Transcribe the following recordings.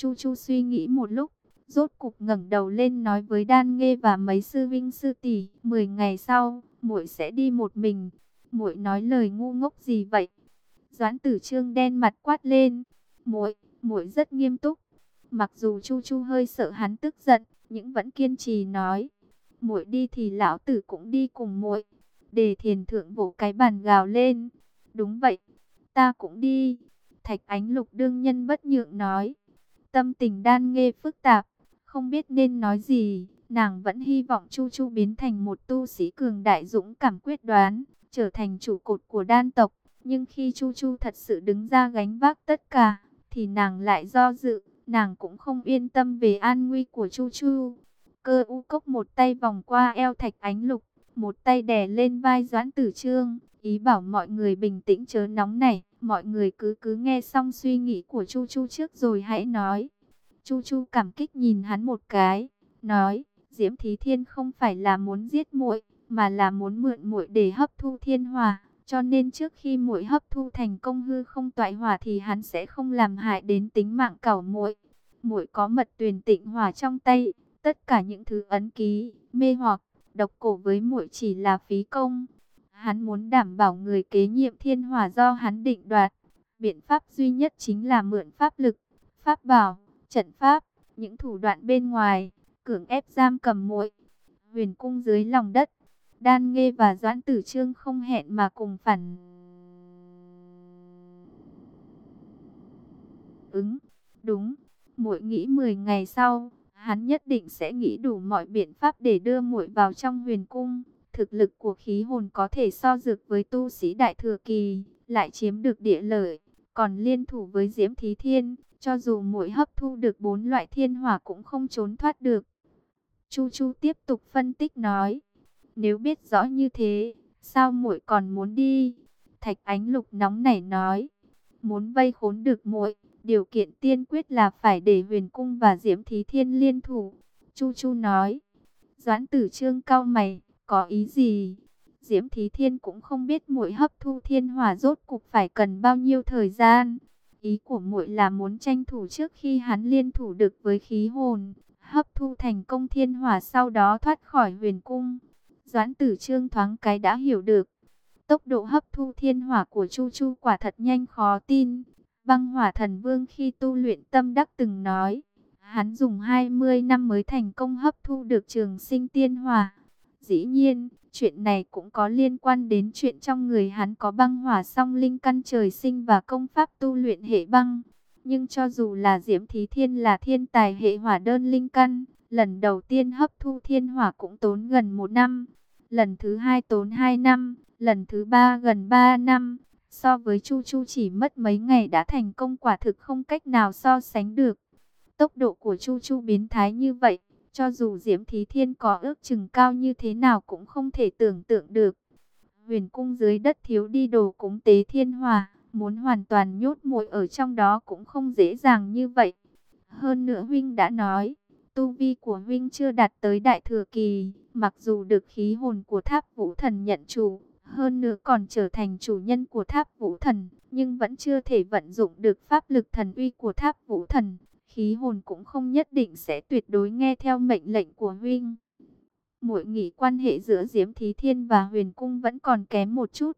Chu Chu suy nghĩ một lúc, rốt cục ngẩng đầu lên nói với Đan Nghê và mấy sư vinh sư tỷ, 10 ngày sau, muội sẽ đi một mình. Muội nói lời ngu ngốc gì vậy? Doãn Tử Trương đen mặt quát lên, "Muội, muội rất nghiêm túc." Mặc dù Chu Chu hơi sợ hắn tức giận, nhưng vẫn kiên trì nói, "Muội đi thì lão tử cũng đi cùng muội." Đề Thiền thượng vỗ cái bàn gào lên, "Đúng vậy, ta cũng đi." Thạch Ánh Lục đương nhân bất nhượng nói, tâm tình đan nghe phức tạp, không biết nên nói gì, nàng vẫn hy vọng Chu Chu biến thành một tu sĩ cường đại dũng cảm quyết đoán, trở thành trụ cột của đan tộc. Nhưng khi Chu Chu thật sự đứng ra gánh vác tất cả, thì nàng lại do dự, nàng cũng không yên tâm về an nguy của Chu Chu. Cơ u cốc một tay vòng qua eo thạch ánh lục, một tay đè lên vai doãn tử trương, ý bảo mọi người bình tĩnh chớ nóng này. Mọi người cứ cứ nghe xong suy nghĩ của Chu Chu trước rồi hãy nói. Chu Chu cảm kích nhìn hắn một cái, nói, Diễm Thí Thiên không phải là muốn giết muội, mà là muốn mượn muội để hấp thu thiên hỏa, cho nên trước khi muội hấp thu thành công hư không toại hỏa thì hắn sẽ không làm hại đến tính mạng cẩu muội. Muội có mật tuyền tịnh hỏa trong tay, tất cả những thứ ấn ký, mê hoặc, độc cổ với muội chỉ là phí công. Hắn muốn đảm bảo người kế nhiệm thiên hòa do hắn định đoạt. Biện pháp duy nhất chính là mượn pháp lực, pháp bảo, trận pháp, những thủ đoạn bên ngoài, cưỡng ép giam cầm muội. Huyền cung dưới lòng đất, Đan Nghê và Doãn Tử Trương không hẹn mà cùng phản ứng. Đúng, muội nghĩ 10 ngày sau, hắn nhất định sẽ nghĩ đủ mọi biện pháp để đưa muội vào trong huyền cung. Thực lực của khí hồn có thể so dược với tu sĩ đại thừa kỳ, lại chiếm được địa lợi, còn liên thủ với Diễm Thí Thiên, cho dù muội hấp thu được bốn loại thiên hỏa cũng không trốn thoát được. Chu Chu tiếp tục phân tích nói, nếu biết rõ như thế, sao muội còn muốn đi? Thạch Ánh Lục nóng nảy nói, muốn vây khốn được muội, điều kiện tiên quyết là phải để Huyền Cung và Diễm Thí Thiên liên thủ. Chu Chu nói, Doãn Tử Trương cao mày, có ý gì? Diễm Thí Thiên cũng không biết muội hấp thu thiên hỏa rốt cục phải cần bao nhiêu thời gian. Ý của muội là muốn tranh thủ trước khi hắn liên thủ được với khí hồn, hấp thu thành công thiên hỏa sau đó thoát khỏi huyền cung. Doãn tử trương thoáng cái đã hiểu được. Tốc độ hấp thu thiên hỏa của Chu Chu quả thật nhanh khó tin. Băng hỏa thần vương khi tu luyện tâm đắc từng nói. Hắn dùng 20 năm mới thành công hấp thu được trường sinh tiên hỏa. Dĩ nhiên, chuyện này cũng có liên quan đến chuyện trong người hắn có băng hỏa song linh căn trời sinh và công pháp tu luyện hệ băng. Nhưng cho dù là Diễm Thí Thiên là thiên tài hệ hỏa đơn linh căn, lần đầu tiên hấp thu thiên hỏa cũng tốn gần một năm, lần thứ hai tốn hai năm, lần thứ ba gần ba năm. So với Chu Chu chỉ mất mấy ngày đã thành công quả thực không cách nào so sánh được. Tốc độ của Chu Chu biến thái như vậy, cho dù Diễm Thí Thiên có ước chừng cao như thế nào cũng không thể tưởng tượng được. Huyền cung dưới đất thiếu đi đồ cúng tế thiên hòa, muốn hoàn toàn nhốt muội ở trong đó cũng không dễ dàng như vậy. Hơn nữa huynh đã nói, tu vi của huynh chưa đạt tới đại thừa kỳ, mặc dù được khí hồn của tháp vũ thần nhận chủ, hơn nữa còn trở thành chủ nhân của tháp vũ thần, nhưng vẫn chưa thể vận dụng được pháp lực thần uy của tháp vũ thần khí hồn cũng không nhất định sẽ tuyệt đối nghe theo mệnh lệnh của huynh. Muội nghĩ quan hệ giữa Diễm Thí Thiên và Huyền Cung vẫn còn kém một chút.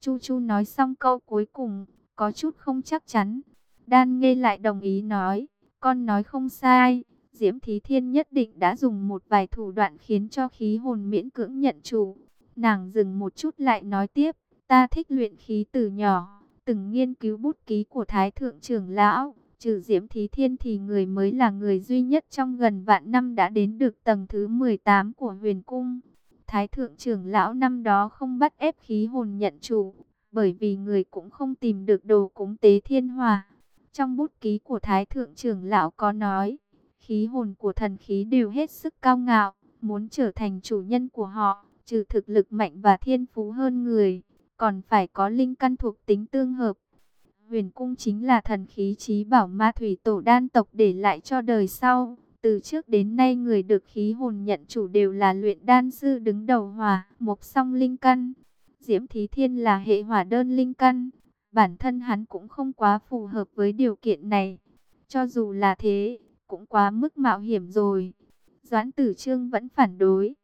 Chu Chu nói xong câu cuối cùng, có chút không chắc chắn. Đan nghe lại đồng ý nói, con nói không sai. Diễm Thí Thiên nhất định đã dùng một vài thủ đoạn khiến cho khí hồn miễn cưỡng nhận chủ. Nàng dừng một chút lại nói tiếp, ta thích luyện khí từ nhỏ, từng nghiên cứu bút ký của Thái Thượng trưởng Lão Trừ Diễm Thí Thiên thì người mới là người duy nhất trong gần vạn năm đã đến được tầng thứ 18 của huyền cung. Thái thượng trưởng lão năm đó không bắt ép khí hồn nhận chủ, bởi vì người cũng không tìm được đồ cúng tế thiên hòa. Trong bút ký của Thái thượng trưởng lão có nói, khí hồn của thần khí đều hết sức cao ngạo, muốn trở thành chủ nhân của họ, trừ thực lực mạnh và thiên phú hơn người, còn phải có linh căn thuộc tính tương hợp. Huyền cung chính là thần khí trí bảo ma thủy tổ đan tộc để lại cho đời sau. Từ trước đến nay người được khí hồn nhận chủ đều là luyện đan sư đứng đầu hỏa, mộc song linh căn. Diễm Thí Thiên là hệ hỏa đơn linh căn. Bản thân hắn cũng không quá phù hợp với điều kiện này. Cho dù là thế, cũng quá mức mạo hiểm rồi. Doãn tử trương vẫn phản đối.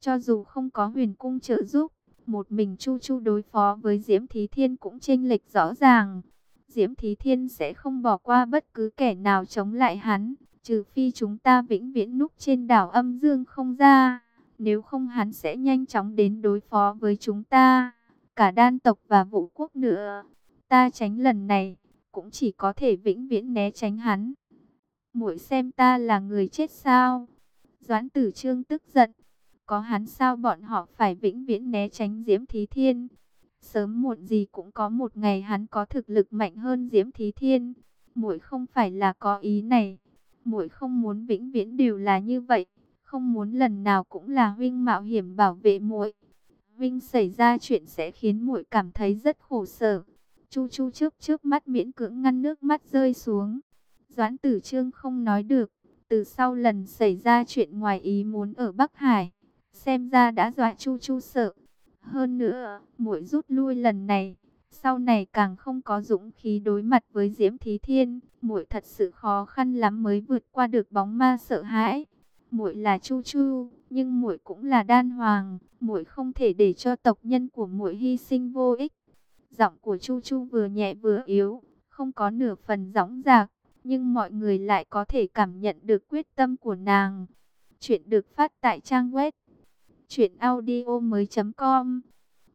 Cho dù không có huyền cung trợ giúp, một mình Chu Chu đối phó với Diễm Thí Thiên cũng chênh lệch rõ ràng. Diễm Thí Thiên sẽ không bỏ qua bất cứ kẻ nào chống lại hắn, trừ phi chúng ta vĩnh viễn núp trên đảo âm dương không ra. Nếu không hắn sẽ nhanh chóng đến đối phó với chúng ta, cả đan tộc và vũ quốc nữa. Ta tránh lần này, cũng chỉ có thể vĩnh viễn né tránh hắn. Muội xem ta là người chết sao? Doãn tử trương tức giận. Có hắn sao bọn họ phải vĩnh viễn né tránh Diễm Thí Thiên? Sớm muộn gì cũng có một ngày hắn có thực lực mạnh hơn Diễm Thí Thiên. Muội không phải là có ý này. Muội không muốn vĩnh viễn đều là như vậy, không muốn lần nào cũng là huynh mạo hiểm bảo vệ muội. Vinh xảy ra chuyện sẽ khiến muội cảm thấy rất khổ sở. Chu Chu trước trước mắt miễn cưỡng ngăn nước mắt rơi xuống. Doãn Tử Trương không nói được, từ sau lần xảy ra chuyện ngoài ý muốn ở Bắc Hải, xem ra đã dọa Chu Chu sợ. Hơn nữa, muội rút lui lần này, sau này càng không có dũng khí đối mặt với Diễm Thí Thiên, muội thật sự khó khăn lắm mới vượt qua được bóng ma sợ hãi. Muội là Chu Chu, nhưng muội cũng là Đan Hoàng, muội không thể để cho tộc nhân của muội hy sinh vô ích. Giọng của Chu Chu vừa nhẹ vừa yếu, không có nửa phần gióng giạc, nhưng mọi người lại có thể cảm nhận được quyết tâm của nàng. Chuyện được phát tại trang web truyệnaudiomoi.com.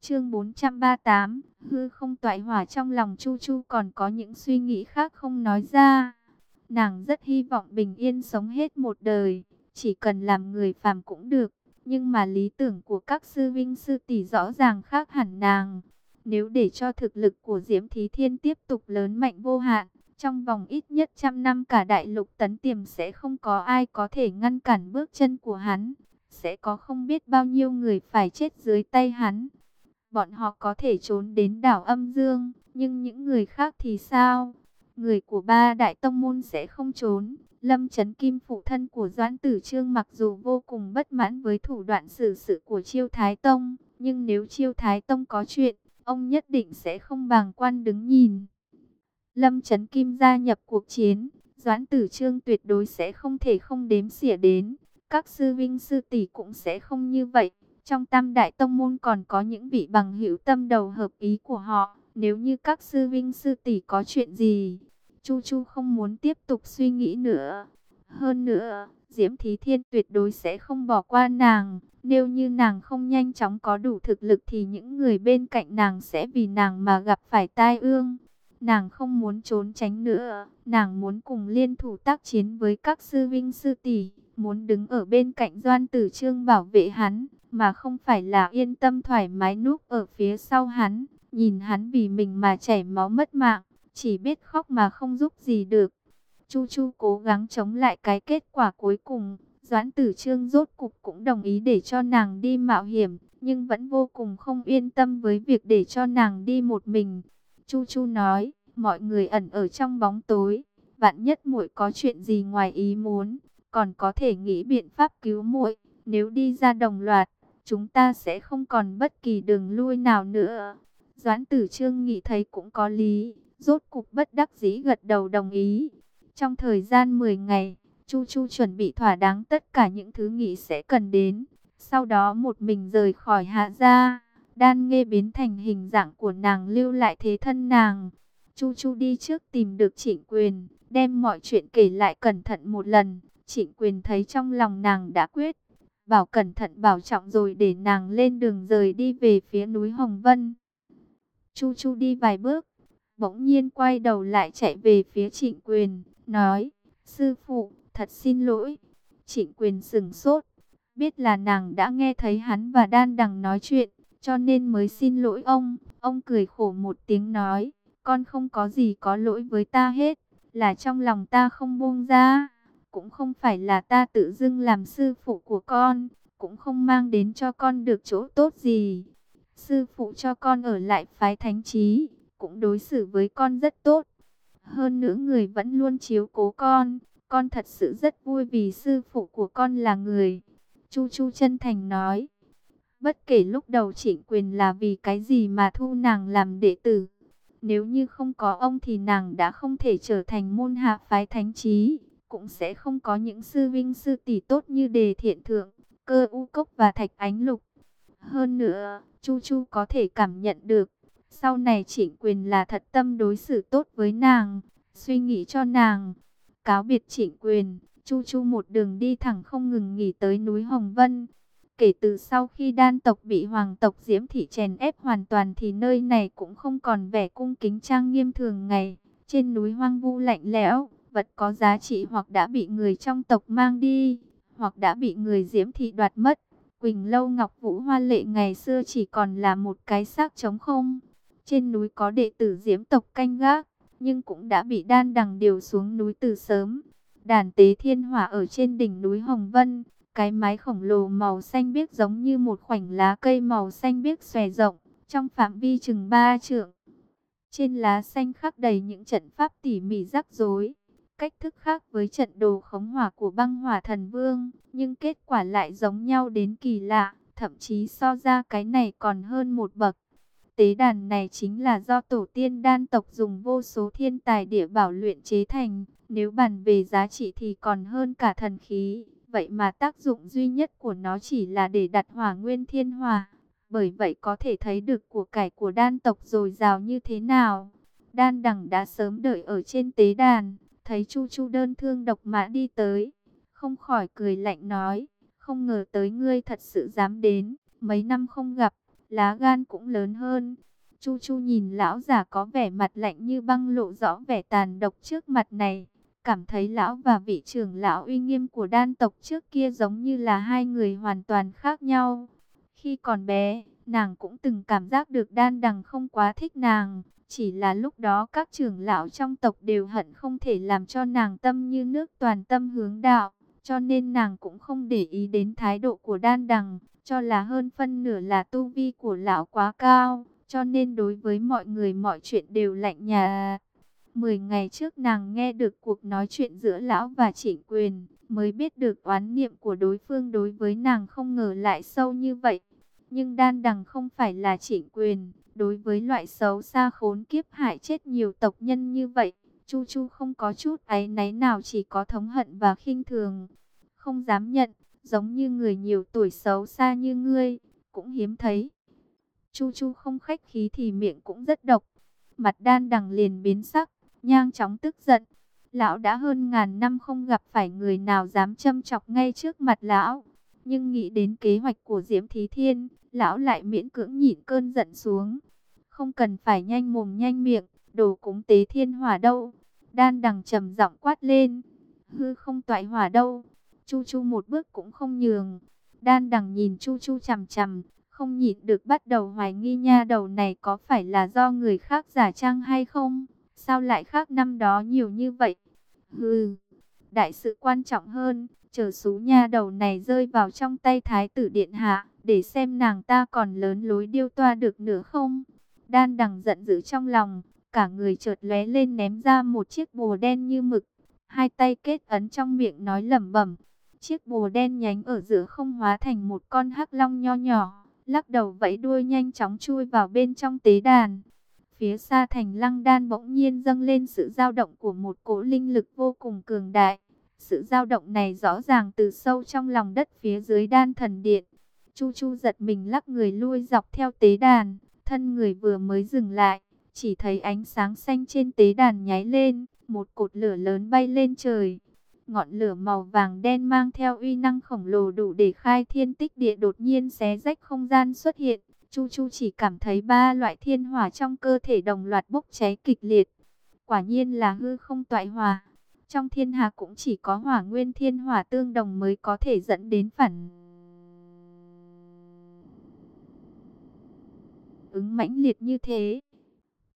Chương 438, hư không toại hỏa trong lòng Chu Chu còn có những suy nghĩ khác không nói ra. Nàng rất hy vọng bình yên sống hết một đời, chỉ cần làm người phàm cũng được, nhưng mà lý tưởng của các sư vinh sư tỷ rõ ràng khác hẳn nàng. Nếu để cho thực lực của Diễm Thí Thiên tiếp tục lớn mạnh vô hạn, trong vòng ít nhất trăm năm cả đại lục tấn tiềm sẽ không có ai có thể ngăn cản bước chân của hắn. Sẽ có không biết bao nhiêu người phải chết dưới tay hắn. Bọn họ có thể trốn đến đảo âm dương, nhưng những người khác thì sao? Người của ba đại tông môn sẽ không trốn. Lâm Trấn Kim phụ thân của Doãn Tử Trương mặc dù vô cùng bất mãn với thủ đoạn xử sự của Chiêu Thái Tông, nhưng nếu Chiêu Thái Tông có chuyện, ông nhất định sẽ không bàng quan đứng nhìn. Lâm Trấn Kim gia nhập cuộc chiến, Doãn Tử Trương tuyệt đối sẽ không thể không đếm xỉa đến. Các sư vinh sư tỷ cũng sẽ không như vậy. Trong tam đại tông môn còn có những vị bằng hữu tâm đầu hợp ý của họ. Nếu như các sư vinh sư tỷ có chuyện gì, Chu Chu không muốn tiếp tục suy nghĩ nữa. Hơn nữa, Diễm Thí Thiên tuyệt đối sẽ không bỏ qua nàng. Nếu như nàng không nhanh chóng có đủ thực lực thì những người bên cạnh nàng sẽ vì nàng mà gặp phải tai ương. Nàng không muốn trốn tránh nữa, nàng muốn cùng liên thủ tác chiến với các sư vinh sư tỷ, muốn đứng ở bên cạnh Doan Tử Trương bảo vệ hắn, mà không phải là yên tâm thoải mái núp ở phía sau hắn, nhìn hắn vì mình mà chảy máu mất mạng, chỉ biết khóc mà không giúp gì được. Chu Chu cố gắng chống lại cái kết quả cuối cùng, Doãn Tử Trương rốt cục cũng đồng ý để cho nàng đi mạo hiểm, nhưng vẫn vô cùng không yên tâm với việc để cho nàng đi một mình. Chu Chu nói, mọi người ẩn ở trong bóng tối, vạn nhất muội có chuyện gì ngoài ý muốn, còn có thể nghĩ biện pháp cứu muội. Nếu đi ra đồng loạt, chúng ta sẽ không còn bất kỳ đường lui nào nữa. Doãn Tử Trương nghĩ thấy cũng có lý, rốt cục bất đắc dĩ gật đầu đồng ý. Trong thời gian 10 ngày, Chu Chu chuẩn bị thỏa đáng tất cả những thứ nghĩ sẽ cần đến. Sau đó một mình rời khỏi hạ gia, đan nghe biến thành hình dạng của nàng lưu lại thế thân nàng. Chu Chu đi trước tìm được trịnh quyền, đem mọi chuyện kể lại cẩn thận một lần. Trịnh quyền thấy trong lòng nàng đã quyết, bảo cẩn thận bảo trọng rồi để nàng lên đường rời đi về phía núi Hồng Vân. Chu Chu đi vài bước, bỗng nhiên quay đầu lại chạy về phía trịnh quyền, nói, sư phụ, thật xin lỗi. Trịnh quyền sừng sốt, biết là nàng đã nghe thấy hắn và đan đằng nói chuyện, cho nên mới xin lỗi ông. Ông cười khổ một tiếng nói, con không có gì có lỗi với ta hết, là trong lòng ta không buông ra. Cũng không phải là ta tự dưng làm sư phụ của con, cũng không mang đến cho con được chỗ tốt gì. Sư phụ cho con ở lại phái thánh trí, cũng đối xử với con rất tốt. Hơn nữa người vẫn luôn chiếu cố con, con thật sự rất vui vì sư phụ của con là người. Chu Chu chân thành nói, bất kể lúc đầu trịnh quyền là vì cái gì mà thu nàng làm đệ tử. Nếu như không có ông thì nàng đã không thể trở thành môn hạ phái thánh trí, cũng sẽ không có những sư vinh sư tỷ tốt như đề thiện thượng, cơ u cốc và thạch ánh lục. Hơn nữa, Chu Chu có thể cảm nhận được, sau này trịnh quyền là thật tâm đối xử tốt với nàng, suy nghĩ cho nàng. Cáo biệt trịnh quyền, Chu Chu một đường đi thẳng không ngừng nghỉ tới núi Hồng Vân. Kể từ sau khi đan tộc bị hoàng tộc Diễm Thị chèn ép hoàn toàn thì nơi này cũng không còn vẻ cung kính trang nghiêm thường ngày. Trên núi hoang vu lạnh lẽo, vật có giá trị hoặc đã bị người trong tộc mang đi, hoặc đã bị người Diễm Thị đoạt mất. Quỳnh Lâu Ngọc Vũ Hoa Lệ ngày xưa chỉ còn là một cái xác trống không. Trên núi có đệ tử Diễm tộc canh gác, nhưng cũng đã bị đan đằng điều xuống núi từ sớm. Đàn tế thiên hỏa ở trên đỉnh núi Hồng Vân, cái mái khổng lồ màu xanh biếc giống như một khoảnh lá cây màu xanh biếc xòe rộng, trong phạm vi chừng ba trượng. Trên lá xanh khắc đầy những trận pháp tỉ mỉ rắc rối, cách thức khác với trận đồ khống hỏa của băng hỏa thần vương, nhưng kết quả lại giống nhau đến kỳ lạ, thậm chí so ra cái này còn hơn một bậc. Tế đàn này chính là do tổ tiên đan tộc dùng vô số thiên tài địa bảo luyện chế thành, nếu bàn về giá trị thì còn hơn cả thần khí. Vậy mà tác dụng duy nhất của nó chỉ là để đặt hỏa nguyên thiên hòa Bởi vậy có thể thấy được của cải của đan tộc dồi dào như thế nào. Đan đẳng đã sớm đợi ở trên tế đàn, thấy Chu Chu đơn thương độc mã đi tới. Không khỏi cười lạnh nói, không ngờ tới ngươi thật sự dám đến, mấy năm không gặp, lá gan cũng lớn hơn. Chu Chu nhìn lão già có vẻ mặt lạnh như băng lộ rõ vẻ tàn độc trước mặt này. Cảm thấy lão và vị trưởng lão uy nghiêm của đan tộc trước kia giống như là hai người hoàn toàn khác nhau. Khi còn bé, nàng cũng từng cảm giác được đan đằng không quá thích nàng. Chỉ là lúc đó các trưởng lão trong tộc đều hận không thể làm cho nàng tâm như nước toàn tâm hướng đạo. Cho nên nàng cũng không để ý đến thái độ của đan đằng, cho là hơn phân nửa là tu vi của lão quá cao. Cho nên đối với mọi người mọi chuyện đều lạnh nhà. Mười ngày trước nàng nghe được cuộc nói chuyện giữa lão và trịnh quyền, mới biết được oán niệm của đối phương đối với nàng không ngờ lại sâu như vậy. Nhưng đan đằng không phải là trịnh quyền, đối với loại xấu xa khốn kiếp hại chết nhiều tộc nhân như vậy, Chu Chu không có chút áy náy nào chỉ có thống hận và khinh thường. Không dám nhận, giống như người nhiều tuổi xấu xa như ngươi, cũng hiếm thấy. Chu Chu không khách khí thì miệng cũng rất độc. Mặt đan đằng liền biến sắc, nhang chóng tức giận. Lão đã hơn ngàn năm không gặp phải người nào dám châm chọc ngay trước mặt lão. Nhưng nghĩ đến kế hoạch của Diễm Thí Thiên, lão lại miễn cưỡng nhịn cơn giận xuống. Không cần phải nhanh mồm nhanh miệng, đồ cúng tế thiên hỏa đâu. Đan đằng trầm giọng quát lên. Hư không toại hỏa đâu. Chu Chu một bước cũng không nhường. Đan đằng nhìn Chu Chu chằm chằm, không nhịn được bắt đầu hoài nghi nha đầu này có phải là do người khác giả trang hay không. Sao lại khác năm đó nhiều như vậy? Hừ, đại sự quan trọng hơn, chờ số nha đầu này rơi vào trong tay thái tử điện hạ, để xem nàng ta còn lớn lối điêu toa được nữa không? Đan đằng giận dữ trong lòng, cả người chợt lóe lên ném ra một chiếc bùa đen như mực, hai tay kết ấn trong miệng nói lẩm bẩm. Chiếc bùa đen nhánh ở giữa không hóa thành một con hắc long nho nhỏ, lắc đầu vẫy đuôi nhanh chóng chui vào bên trong tế đàn. Phía xa thành lăng đan bỗng nhiên dâng lên sự dao động của một cỗ linh lực vô cùng cường đại. Sự dao động này rõ ràng từ sâu trong lòng đất phía dưới đan thần điện. Chu Chu giật mình lắc người lui dọc theo tế đàn, thân người vừa mới dừng lại, chỉ thấy ánh sáng xanh trên tế đàn nháy lên, một cột lửa lớn bay lên trời. Ngọn lửa màu vàng đen mang theo uy năng khổng lồ đủ để khai thiên tích địa đột nhiên xé rách không gian xuất hiện. Chu Chu chỉ cảm thấy ba loại thiên hỏa trong cơ thể đồng loạt bốc cháy kịch liệt. Quả nhiên là hư không toại hòa, Trong thiên hạ cũng chỉ có hỏa nguyên thiên hỏa tương đồng mới có thể dẫn đến phản ứng mãnh liệt như thế.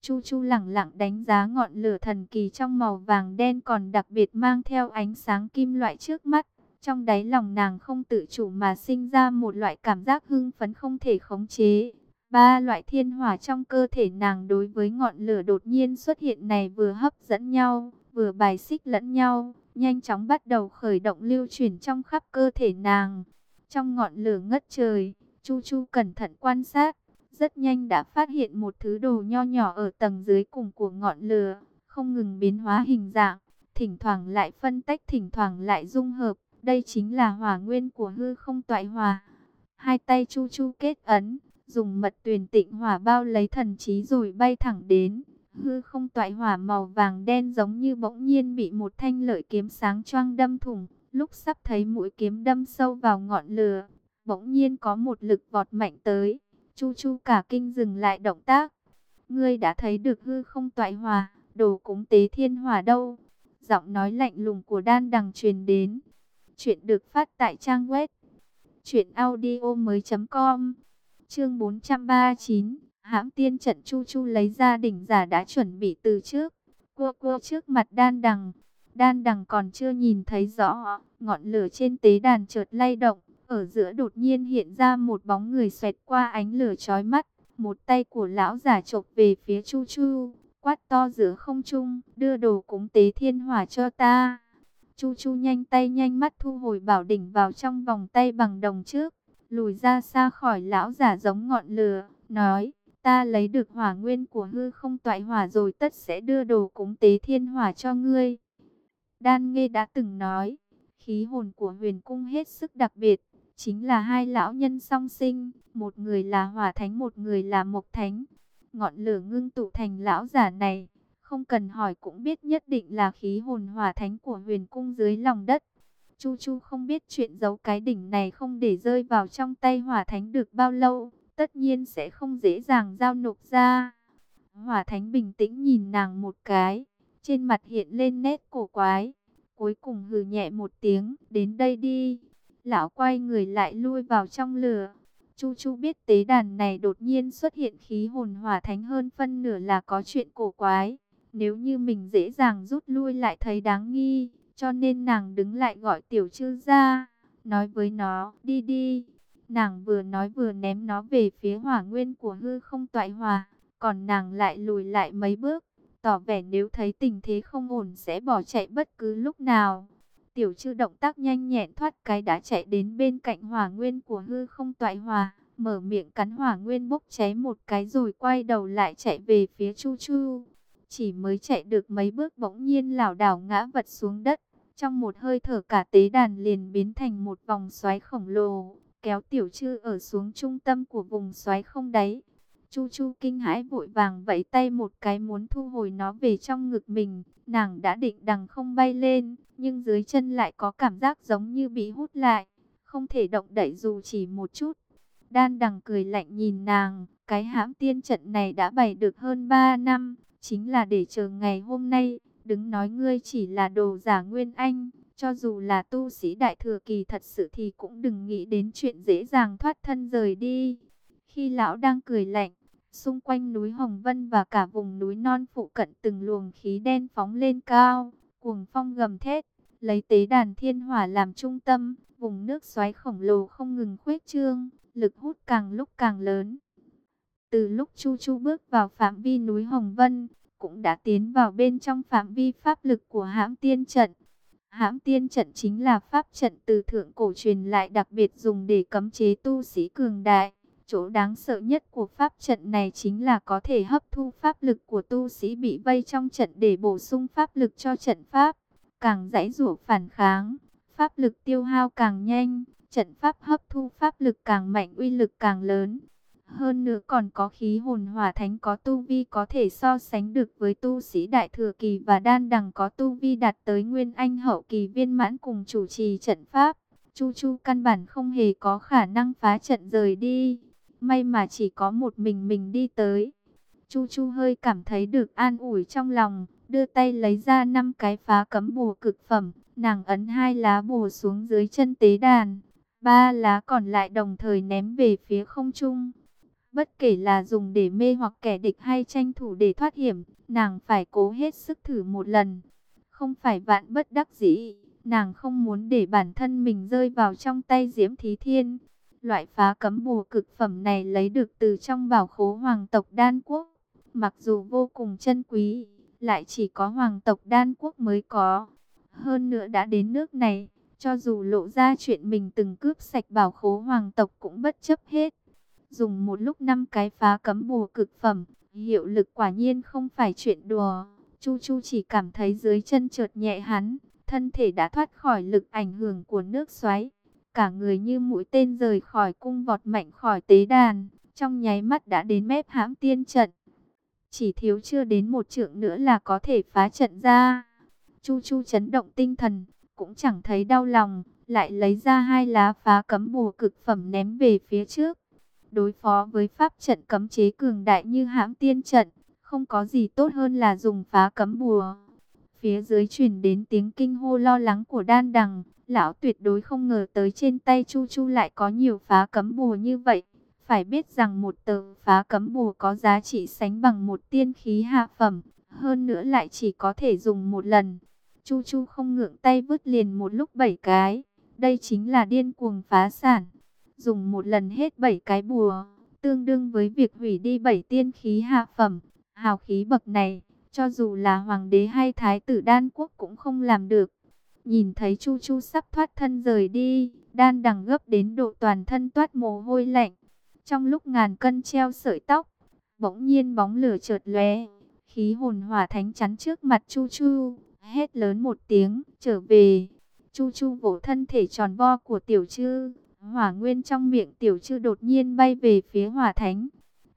Chu Chu lẳng lặng đánh giá ngọn lửa thần kỳ trong màu vàng đen còn đặc biệt mang theo ánh sáng kim loại trước mắt. Trong đáy lòng nàng không tự chủ mà sinh ra một loại cảm giác hưng phấn không thể khống chế. Ba loại thiên hỏa trong cơ thể nàng đối với ngọn lửa đột nhiên xuất hiện này vừa hấp dẫn nhau, vừa bài xích lẫn nhau, nhanh chóng bắt đầu khởi động lưu chuyển trong khắp cơ thể nàng. Trong ngọn lửa ngất trời, Chu Chu cẩn thận quan sát, rất nhanh đã phát hiện một thứ đồ nho nhỏ ở tầng dưới cùng của ngọn lửa, không ngừng biến hóa hình dạng, thỉnh thoảng lại phân tách, thỉnh thoảng lại dung hợp. Đây chính là hỏa nguyên của hư không toại hòa. Hai tay chu chu kết ấn, dùng mật tuyền tịnh hỏa bao lấy thần trí rồi bay thẳng đến. Hư không toại hỏa màu vàng đen giống như bỗng nhiên bị một thanh lợi kiếm sáng choang đâm thủng. Lúc sắp thấy mũi kiếm đâm sâu vào ngọn lửa, bỗng nhiên có một lực vọt mạnh tới. Chu chu cả kinh dừng lại động tác. Ngươi đã thấy được hư không toại hòa, đồ cúng tế thiên hòa đâu? Giọng nói lạnh lùng của đan đằng truyền đến. Chuyện được phát tại trang web. Chuyện audio mới com. Chương 439. Hãm tiên trận chu chu lấy ra đỉnh giả đã chuẩn bị từ trước. Cua cua trước mặt đan đằng. Đan đằng còn chưa nhìn thấy rõ. Ngọn lửa trên tế đàn chợt lay động. Ở giữa đột nhiên hiện ra một bóng người xoẹt qua ánh lửa chói mắt. Một tay của lão giả chộp về phía Chu Chu, quát to giữa không trung, đưa đồ cúng tế thiên hỏa cho ta. Chu Chu nhanh tay nhanh mắt thu hồi bảo đỉnh vào trong vòng tay bằng đồng trước, lùi ra xa khỏi lão giả giống ngọn lửa, nói, ta lấy được hỏa nguyên của hư không toại hỏa rồi tất sẽ đưa đồ cúng tế thiên hỏa cho ngươi. Đan Nghê đã từng nói, khí hồn của huyền cung hết sức đặc biệt, chính là hai lão nhân song sinh, một người là hỏa thánh một người là mộc thánh. Ngọn lửa ngưng tụ thành lão giả này, không cần hỏi cũng biết nhất định là khí hồn hỏa thánh của huyền cung dưới lòng đất. Chu Chu không biết chuyện giấu cái đỉnh này không để rơi vào trong tay hỏa thánh được bao lâu, tất nhiên sẽ không dễ dàng giao nộp ra. Hỏa thánh bình tĩnh nhìn nàng một cái, trên mặt hiện lên nét cổ quái. Cuối cùng hừ nhẹ một tiếng, đến đây đi. Lão quay người lại lui vào trong lửa. Chu Chu biết tế đàn này đột nhiên xuất hiện khí hồn hỏa thánh hơn phân nửa là có chuyện cổ quái. Nếu như mình dễ dàng rút lui lại thấy đáng nghi, cho nên nàng đứng lại gọi tiểu chư ra, nói với nó, đi đi. Nàng vừa nói vừa ném nó về phía hỏa nguyên của hư không toại hòa, còn nàng lại lùi lại mấy bước, tỏ vẻ nếu thấy tình thế không ổn sẽ bỏ chạy bất cứ lúc nào. Tiểu chư động tác nhanh nhẹn thoát cái đã chạy đến bên cạnh hỏa nguyên của hư không toại hòa, mở miệng cắn hỏa nguyên bốc cháy một cái rồi quay đầu lại chạy về phía chu chu. Chỉ mới chạy được mấy bước bỗng nhiên lảo đảo ngã vật xuống đất. Trong một hơi thở cả tế đàn liền biến thành một vòng xoáy khổng lồ, kéo tiểu chư ở xuống trung tâm của vùng xoáy không đáy. Chu Chu kinh hãi vội vàng vẫy tay một cái muốn thu hồi nó về trong ngực mình. Nàng đã định đằng không bay lên, nhưng dưới chân lại có cảm giác giống như bị hút lại, không thể động đậy dù chỉ một chút. Đan đằng cười lạnh nhìn nàng, cái hãm tiên trận này đã bày được hơn 3 năm, chính là để chờ ngày hôm nay, đứng nói ngươi chỉ là đồ giả nguyên anh, cho dù là tu sĩ đại thừa kỳ thật sự thì cũng đừng nghĩ đến chuyện dễ dàng thoát thân rời đi. Khi lão đang cười lạnh, xung quanh núi Hồng Vân và cả vùng núi non phụ cận từng luồng khí đen phóng lên cao, cuồng phong gầm thét, lấy tế đàn thiên hỏa làm trung tâm, vùng nước xoáy khổng lồ không ngừng khuếch trương, lực hút càng lúc càng lớn. Từ lúc Chu Chu bước vào phạm vi núi Hồng Vân, cũng đã tiến vào bên trong phạm vi pháp lực của hãm tiên trận. Hãm tiên trận chính là pháp trận từ thượng cổ truyền lại đặc biệt dùng để cấm chế tu sĩ cường đại. Chỗ đáng sợ nhất của pháp trận này chính là có thể hấp thu pháp lực của tu sĩ bị vây trong trận để bổ sung pháp lực cho trận pháp. Càng dãy rủa phản kháng, pháp lực tiêu hao càng nhanh, trận pháp hấp thu pháp lực càng mạnh uy lực càng lớn. Hơn nữa còn có khí hồn hỏa thánh có tu vi có thể so sánh được với tu sĩ đại thừa kỳ và đan đằng có tu vi đạt tới nguyên anh hậu kỳ viên mãn cùng chủ trì trận pháp. Chu Chu căn bản không hề có khả năng phá trận rời đi. May mà chỉ có một mình mình đi tới. Chu Chu hơi cảm thấy được an ủi trong lòng, đưa tay lấy ra năm cái phá cấm bùa cực phẩm, nàng ấn hai lá bùa xuống dưới chân tế đàn, ba lá còn lại đồng thời ném về phía không trung. Bất kể là dùng để mê hoặc kẻ địch hay tranh thủ để thoát hiểm, nàng phải cố hết sức thử một lần. Không phải vạn bất đắc dĩ, nàng không muốn để bản thân mình rơi vào trong tay Diễm Thí Thiên. Loại phá cấm bùa cực phẩm này lấy được từ trong bảo khố hoàng tộc Đan Quốc. Mặc dù vô cùng chân quý, lại chỉ có hoàng tộc Đan Quốc mới có. Hơn nữa đã đến nước này, cho dù lộ ra chuyện mình từng cướp sạch bảo khố hoàng tộc cũng bất chấp hết. Dùng một lúc năm cái phá cấm bùa cực phẩm, hiệu lực quả nhiên không phải chuyện đùa. Chu Chu chỉ cảm thấy dưới chân trượt nhẹ hắn, thân thể đã thoát khỏi lực ảnh hưởng của nước xoáy. Cả người như mũi tên rời khỏi cung vọt mạnh khỏi tế đàn, trong nháy mắt đã đến mép hãm tiên trận. Chỉ thiếu chưa đến một trượng nữa là có thể phá trận ra. Chu Chu chấn động tinh thần, cũng chẳng thấy đau lòng, lại lấy ra hai lá phá cấm bùa cực phẩm ném về phía trước. Đối phó với pháp trận cấm chế cường đại như hãm tiên trận, không có gì tốt hơn là dùng phá cấm bùa. Phía dưới truyền đến tiếng kinh hô lo lắng của đan đằng, lão tuyệt đối không ngờ tới trên tay Chu Chu lại có nhiều phá cấm bùa như vậy. Phải biết rằng một tờ phá cấm bùa có giá trị sánh bằng một tiên khí hạ phẩm, hơn nữa lại chỉ có thể dùng một lần. Chu Chu không ngượng tay vứt liền một lúc bảy cái, đây chính là điên cuồng phá sản. Dùng một lần hết bảy cái bùa, tương đương với việc hủy đi bảy tiên khí hạ phẩm, hào khí bậc này, cho dù là hoàng đế hay thái tử đan quốc cũng không làm được. Nhìn thấy Chu Chu sắp thoát thân rời đi, đan đằng gấp đến độ toàn thân toát mồ hôi lạnh. Trong lúc ngàn cân treo sợi tóc, bỗng nhiên bóng lửa chợt lóe, khí hồn hỏa thánh chắn trước mặt Chu Chu, hét lớn một tiếng, trở về. Chu Chu vỗ thân thể tròn vo của tiểu chư, hỏa nguyên trong miệng tiểu chư đột nhiên bay về phía hỏa thánh.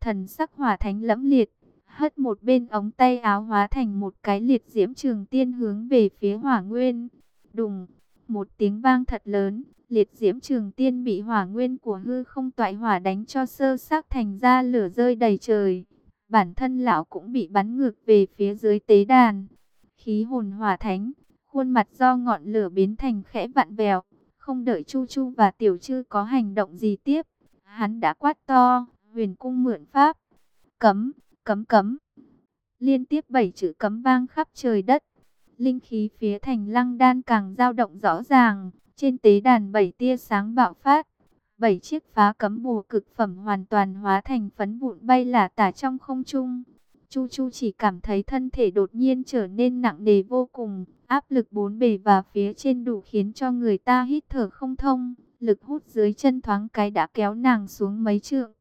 Thần sắc hỏa thánh lẫm liệt, hất một bên ống tay áo hóa thành một cái liệt diễm trường tiên hướng về phía hỏa nguyên. Đùng, một tiếng vang thật lớn, liệt diễm trường tiên bị hỏa nguyên của hư không toại hỏa đánh cho sơ xác thành ra lửa rơi đầy trời. Bản thân lão cũng bị bắn ngược về phía dưới tế đàn. Khí hồn hỏa thánh, khuôn mặt do ngọn lửa biến thành khẽ vặn vẹo. Không đợi Chu Chu và Tiểu Trư có hành động gì tiếp, hắn đã quát to, huyền cung mượn pháp. Cấm, cấm cấm. Liên tiếp bảy chữ cấm vang khắp trời đất. Linh khí phía thành lăng đan càng dao động rõ ràng. Trên tế đàn bảy tia sáng bạo phát. Bảy chiếc phá cấm bùa cực phẩm hoàn toàn hóa thành phấn vụn bay lả tả trong không trung. Chu Chu chỉ cảm thấy thân thể đột nhiên trở nên nặng nề vô cùng. Áp lực bốn bề và phía trên đủ khiến cho người ta hít thở không thông. Lực hút dưới chân thoáng cái đã kéo nàng xuống mấy trượng.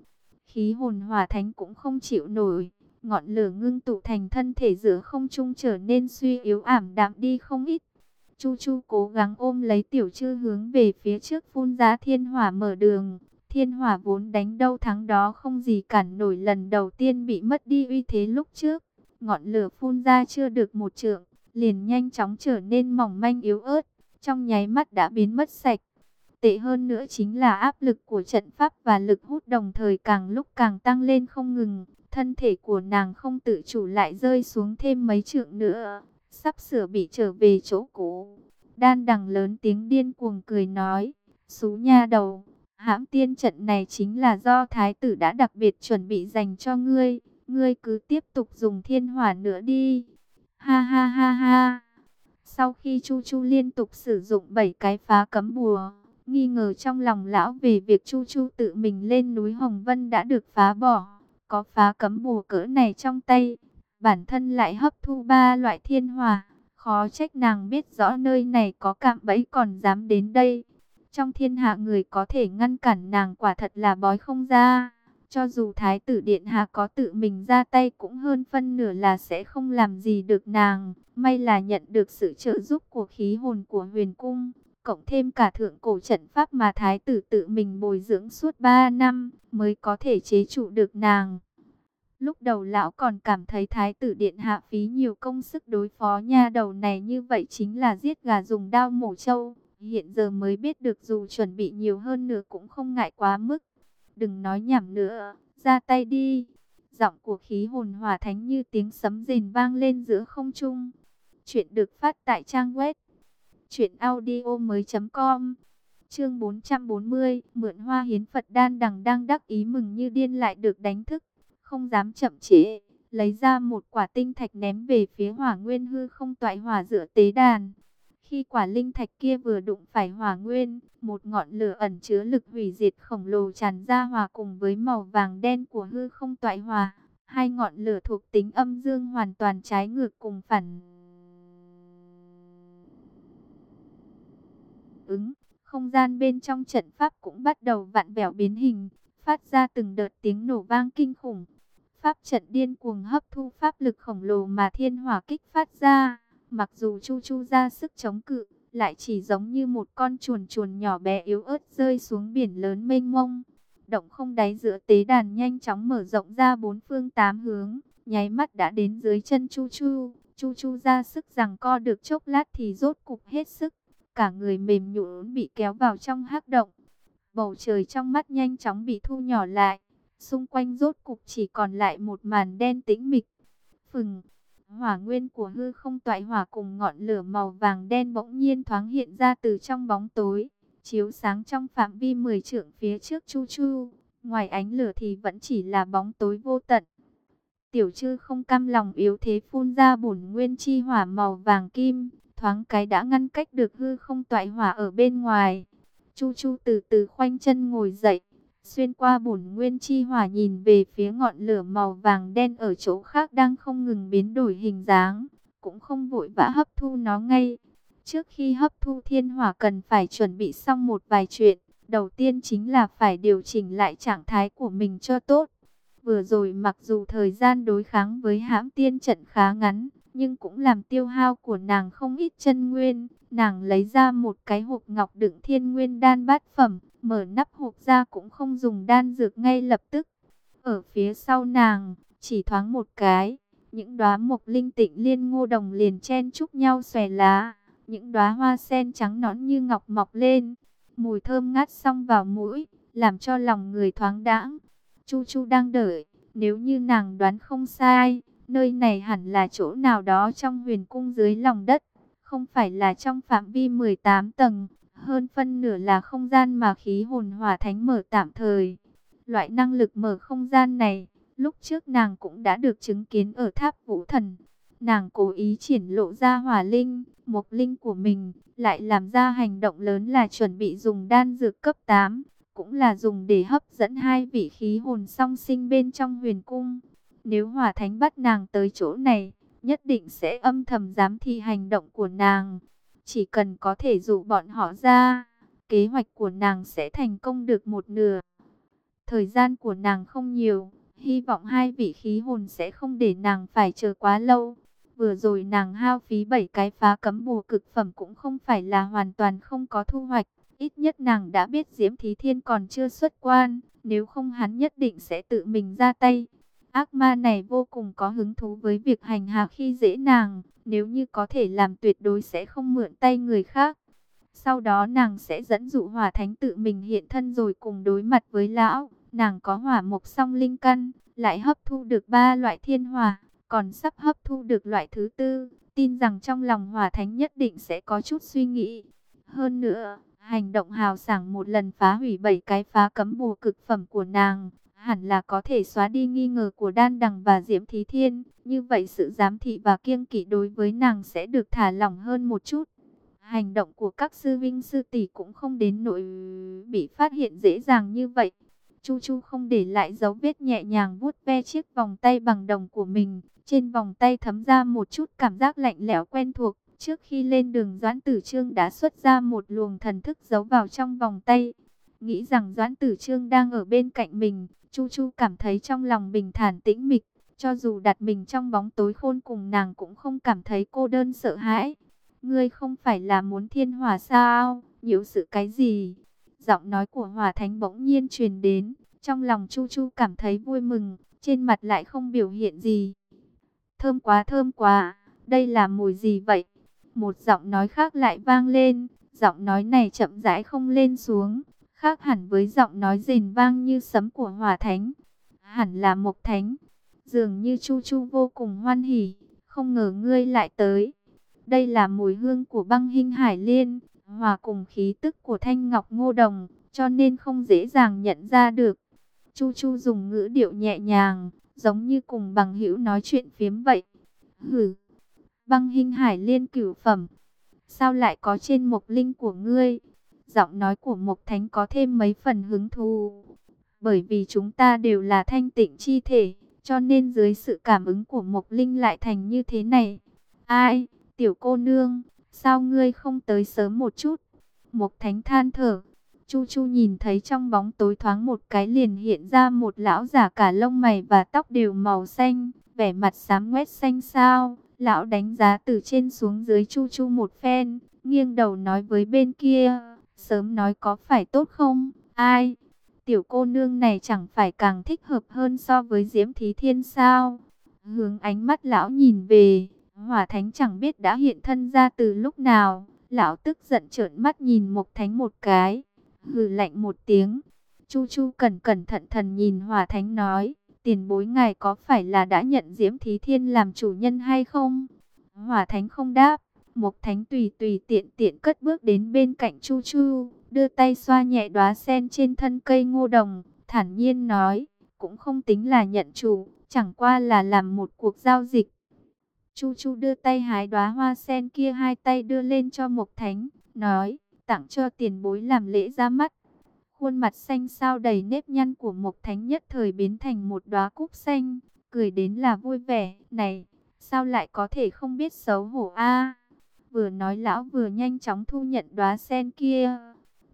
Khí hồn hỏa thánh cũng không chịu nổi ngọn lửa ngưng tụ thành thân thể giữa không trung trở nên suy yếu ảm đạm đi không ít. Chu Chu cố gắng ôm lấy tiểu chư hướng về phía trước phun ra thiên hỏa mở đường. Thiên hỏa vốn đánh đâu thắng đó không gì cản nổi lần đầu tiên bị mất đi uy thế lúc trước. Ngọn lửa phun ra chưa được một trượng, liền nhanh chóng trở nên mỏng manh yếu ớt, trong nháy mắt đã biến mất sạch. Tệ hơn nữa chính là áp lực của trận pháp và lực hút đồng thời càng lúc càng tăng lên không ngừng. Thân thể của nàng không tự chủ lại rơi xuống thêm mấy trượng nữa, sắp sửa bị trở về chỗ cũ. Đan đằng lớn tiếng điên cuồng cười nói, xú nha đầu, hãm tiên trận này chính là do thái tử đã đặc biệt chuẩn bị dành cho ngươi, ngươi cứ tiếp tục dùng thiên hỏa nữa đi. Ha ha ha ha. Sau khi Chu Chu liên tục sử dụng 7 cái phá cấm bùa, nghi ngờ trong lòng lão về việc Chu Chu tự mình lên núi Hồng Vân đã được phá bỏ. Có phá cấm bùa cỡ này trong tay, bản thân lại hấp thu ba loại thiên hòa Khó trách nàng biết rõ nơi này có cạm bẫy còn dám đến đây. Trong thiên hạ người có thể ngăn cản nàng quả thật là bói không ra. Cho dù Thái tử Điện Hạ có tự mình ra tay cũng hơn phân nửa là sẽ không làm gì được nàng. May là nhận được sự trợ giúp của khí hồn của huyền cung cộng thêm cả thượng cổ trận pháp mà thái tử tự mình bồi dưỡng suốt 3 năm, mới có thể chế trụ được nàng. Lúc đầu lão còn cảm thấy thái tử điện hạ phí nhiều công sức đối phó nha đầu này như vậy chính là giết gà dùng đao mổ trâu. Hiện giờ mới biết được dù chuẩn bị nhiều hơn nữa cũng không ngại quá mức. Đừng nói nhảm nữa, ra tay đi. Giọng của khí hồn hỏa thánh như tiếng sấm rền vang lên giữa không trung. Chuyện được phát tại trang web Chuyện audio mới com. Chương 440 Mượn hoa hiến Phật đan đằng đang đắc ý mừng như điên lại được đánh thức. Không dám chậm trễ, Lấy ra một quả tinh thạch ném về phía hỏa nguyên hư không toại hỏa giữa tế đàn. Khi quả linh thạch kia vừa đụng phải hỏa nguyên, Một ngọn lửa ẩn chứa lực hủy diệt khổng lồ tràn ra hòa cùng với màu vàng đen của hư không toại hỏa. Hai ngọn lửa thuộc tính âm dương hoàn toàn trái ngược cùng phản. Ứng. Không gian bên trong trận pháp cũng bắt đầu vặn vẹo biến hình, phát ra từng đợt tiếng nổ vang kinh khủng. Pháp trận điên cuồng hấp thu pháp lực khổng lồ mà thiên hỏa kích phát ra. Mặc dù Chu Chu ra sức chống cự, lại chỉ giống như một con chuồn chuồn nhỏ bé yếu ớt rơi xuống biển lớn mênh mông. Động không đáy giữa tế đàn nhanh chóng mở rộng ra bốn phương tám hướng, nháy mắt đã đến dưới chân Chu Chu. Chu Chu ra sức rằng co được chốc lát thì rốt cục hết sức, cả người mềm nhũn bị kéo vào trong hắc động. Bầu trời trong mắt nhanh chóng bị thu nhỏ lại, xung quanh rốt cục chỉ còn lại một màn đen tĩnh mịch. Phừng, hỏa nguyên của hư không toại hỏa cùng ngọn lửa màu vàng đen bỗng nhiên thoáng hiện ra từ trong bóng tối, chiếu sáng trong phạm vi 10 trượng phía trước Chu Chu. Ngoài ánh lửa thì vẫn chỉ là bóng tối vô tận. Tiểu chư không cam lòng yếu thế phun ra bổn nguyên chi hỏa màu vàng kim, thoáng cái đã ngăn cách được hư không toại hỏa ở bên ngoài. Chu Chu từ từ khoanh chân ngồi dậy, xuyên qua bổn nguyên chi hỏa nhìn về phía ngọn lửa màu vàng đen ở chỗ khác đang không ngừng biến đổi hình dáng, cũng không vội vã hấp thu nó ngay. Trước khi hấp thu thiên hỏa cần phải chuẩn bị xong một vài chuyện, đầu tiên chính là phải điều chỉnh lại trạng thái của mình cho tốt. Vừa rồi mặc dù thời gian đối kháng với hãm tiên trận khá ngắn, nhưng cũng làm tiêu hao của nàng không ít chân nguyên. Nàng lấy ra một cái hộp ngọc đựng thiên nguyên đan bát phẩm, mở nắp hộp ra cũng không dùng đan dược ngay lập tức. Ở phía sau nàng, chỉ thoáng một cái, những đóa mộc linh tịnh liên ngô đồng liền chen chúc nhau xòe lá, những đóa hoa sen trắng nõn như ngọc mọc lên, mùi thơm ngát xong vào mũi, làm cho lòng người thoáng đãng. Chu Chu đang đợi, nếu như nàng đoán không sai, nơi này hẳn là chỗ nào đó trong huyền cung dưới lòng đất, không phải là trong phạm vi 18 tầng, hơn phân nửa là không gian mà khí hồn hỏa thánh mở tạm thời. Loại năng lực mở không gian này, lúc trước nàng cũng đã được chứng kiến ở tháp vũ thần. Nàng cố ý triển lộ ra hỏa linh, mục linh của mình, lại làm ra hành động lớn là chuẩn bị dùng đan dược cấp 8, cũng là dùng để hấp dẫn hai vị khí hồn song sinh bên trong huyền cung. Nếu hỏa thánh bắt nàng tới chỗ này, nhất định sẽ âm thầm giám thị hành động của nàng. Chỉ cần có thể dụ bọn họ ra, kế hoạch của nàng sẽ thành công được một nửa. Thời gian của nàng không nhiều, hy vọng hai vị khí hồn sẽ không để nàng phải chờ quá lâu. Vừa rồi nàng hao phí 7 cái phá cấm bùa cực phẩm cũng không phải là hoàn toàn không có thu hoạch. Ít nhất nàng đã biết Diễm Thí Thiên còn chưa xuất quan, nếu không hắn nhất định sẽ tự mình ra tay. Ác ma này vô cùng có hứng thú với việc hành hạ khi dễ nàng, nếu như có thể làm tuyệt đối sẽ không mượn tay người khác. Sau đó nàng sẽ dẫn dụ hỏa thánh tự mình hiện thân rồi cùng đối mặt với lão. Nàng có hỏa mộc song linh căn, lại hấp thu được ba loại thiên hỏa, còn sắp hấp thu được loại thứ tư. Tin rằng trong lòng hỏa thánh nhất định sẽ có chút suy nghĩ. Hơn nữa, hành động hào sảng một lần phá hủy bảy cái phá cấm bùa cực phẩm của nàng, hẳn là có thể xóa đi nghi ngờ của Đan Đằng và Diễm Thí Thiên. Như vậy sự giám thị và kiêng kỵ đối với nàng sẽ được thả lỏng hơn một chút. Hành động của các sư vinh sư tỷ cũng không đến nỗi bị phát hiện dễ dàng như vậy. Chu Chu không để lại dấu vết nhẹ nhàng vuốt ve chiếc vòng tay bằng đồng của mình. Trên vòng tay thấm ra một chút cảm giác lạnh lẽo quen thuộc. Trước khi lên đường Doãn Tử Trương đã xuất ra một luồng thần thức giấu vào trong vòng tay. Nghĩ rằng Doãn Tử Trương đang ở bên cạnh mình, Chu Chu cảm thấy trong lòng bình thản tĩnh mịch, cho dù đặt mình trong bóng tối khôn cùng nàng cũng không cảm thấy cô đơn sợ hãi. Ngươi không phải là muốn thiên hòa sao, nhiễu sự cái gì? Giọng nói của hòa thánh bỗng nhiên truyền đến, trong lòng Chu Chu cảm thấy vui mừng, trên mặt lại không biểu hiện gì. Thơm quá thơm quá, đây là mùi gì vậy? Một giọng nói khác lại vang lên, giọng nói này chậm rãi không lên xuống, khác hẳn với giọng nói rền vang như sấm của hỏa thánh. Hẳn là mộc thánh, dường như Chu Chu vô cùng hoan hỉ, không ngờ ngươi lại tới. Đây là mùi hương của băng hình hải liên, hòa cùng khí tức của thanh ngọc ngô đồng, cho nên không dễ dàng nhận ra được. Chu Chu dùng ngữ điệu nhẹ nhàng, giống như cùng bằng hữu nói chuyện phiếm vậy. Hừ, băng hình hải liên cửu phẩm, sao lại có trên mộc linh của ngươi? Giọng nói của Mộc Thánh có thêm mấy phần hứng thú. Bởi vì chúng ta đều là thanh tịnh chi thể, cho nên dưới sự cảm ứng của Mộc Linh lại thành như thế này. Ai, tiểu cô nương, sao ngươi không tới sớm một chút? Mộc Thánh than thở, Chu Chu nhìn thấy trong bóng tối thoáng một cái liền hiện ra một lão giả cả lông mày và tóc đều màu xanh, vẻ mặt xám ngoét xanh sao. Lão đánh giá từ trên xuống dưới Chu Chu một phen, nghiêng đầu nói với bên kia, sớm nói có phải tốt không? Ai? Tiểu cô nương này chẳng phải càng thích hợp hơn so với Diễm Thí Thiên sao? Hướng ánh mắt lão nhìn về, Hỏa Thánh chẳng biết đã hiện thân ra từ lúc nào. Lão tức giận trợn mắt nhìn Mộc Thánh một cái, hừ lạnh một tiếng. Chu Chu cẩn cẩn thận thận nhìn Hỏa Thánh nói, tiền bối ngài có phải là đã nhận Diễm Thí Thiên làm chủ nhân hay không? Hỏa Thánh không đáp, Mộc Thánh tùy tùy tiện tiện cất bước đến bên cạnh Chu Chu, đưa tay xoa nhẹ đóa sen trên thân cây ngô đồng, thản nhiên nói, cũng không tính là nhận chủ, chẳng qua là làm một cuộc giao dịch. Chu Chu đưa tay hái đóa hoa sen kia hai tay đưa lên cho Mộc Thánh, nói, tặng cho tiền bối làm lễ ra mắt. Khuôn mặt xanh sao đầy nếp nhăn của Mộc Thánh nhất thời biến thành một đóa cúc xanh, cười đến là vui vẻ. Này, sao lại có thể không biết xấu hổ a? Vừa nói lão vừa nhanh chóng thu nhận đóa sen kia.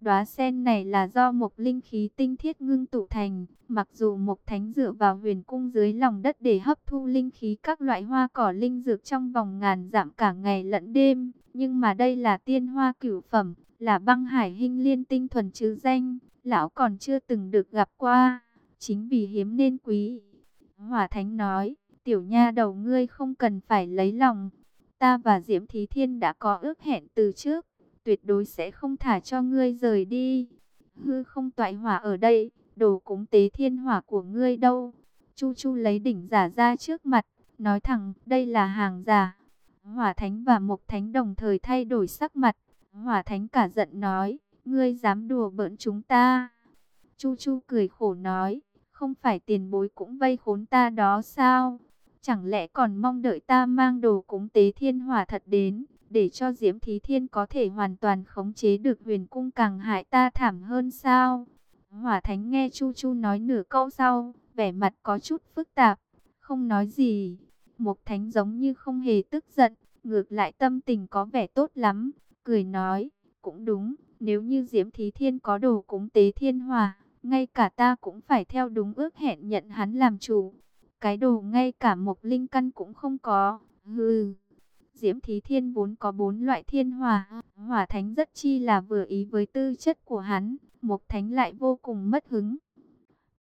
Đóa sen này là do một linh khí tinh thiết ngưng tụ thành, mặc dù một Thánh dựa vào huyền cung dưới lòng đất để hấp thu linh khí các loại hoa cỏ linh dược trong vòng ngàn dặm cả ngày lẫn đêm, nhưng mà đây là tiên hoa cửu phẩm, là băng hải hình liên tinh thuần chứ danh, lão còn chưa từng được gặp qua, chính vì hiếm nên quý. Hỏa Thánh nói, tiểu nha đầu ngươi không cần phải lấy lòng, ta và Diễm Thí Thiên đã có ước hẹn từ trước, tuyệt đối sẽ không thả cho ngươi rời đi. Hư không toại hỏa ở đây, đồ cúng tế thiên hỏa của ngươi đâu. Chu Chu lấy đỉnh giả ra trước mặt, nói thẳng đây là hàng giả. Hỏa Thánh và Mộc Thánh đồng thời thay đổi sắc mặt. Hỏa Thánh cả giận nói, ngươi dám đùa bỡn chúng ta. Chu Chu cười khổ nói, không phải tiền bối cũng vây khốn ta đó sao? Chẳng lẽ còn mong đợi ta mang đồ cúng tế thiên hỏa thật đến, để cho Diễm Thí Thiên có thể hoàn toàn khống chế được huyền cung càng hại ta thảm hơn sao? Hỏa Thánh nghe Chu Chu nói nửa câu sau, vẻ mặt có chút phức tạp, không nói gì. Mục Thánh giống như không hề tức giận, ngược lại tâm tình có vẻ tốt lắm, cười nói, cũng đúng, nếu như Diễm Thí Thiên có đồ cúng tế thiên hỏa, ngay cả ta cũng phải theo đúng ước hẹn nhận hắn làm chủ. Cái đồ ngay cả một linh căn cũng không có, hừ. Diễm Thí Thiên vốn có bốn loại thiên hỏa, hỏa thánh rất chi là vừa ý với tư chất của hắn, Mộc Thánh lại vô cùng mất hứng.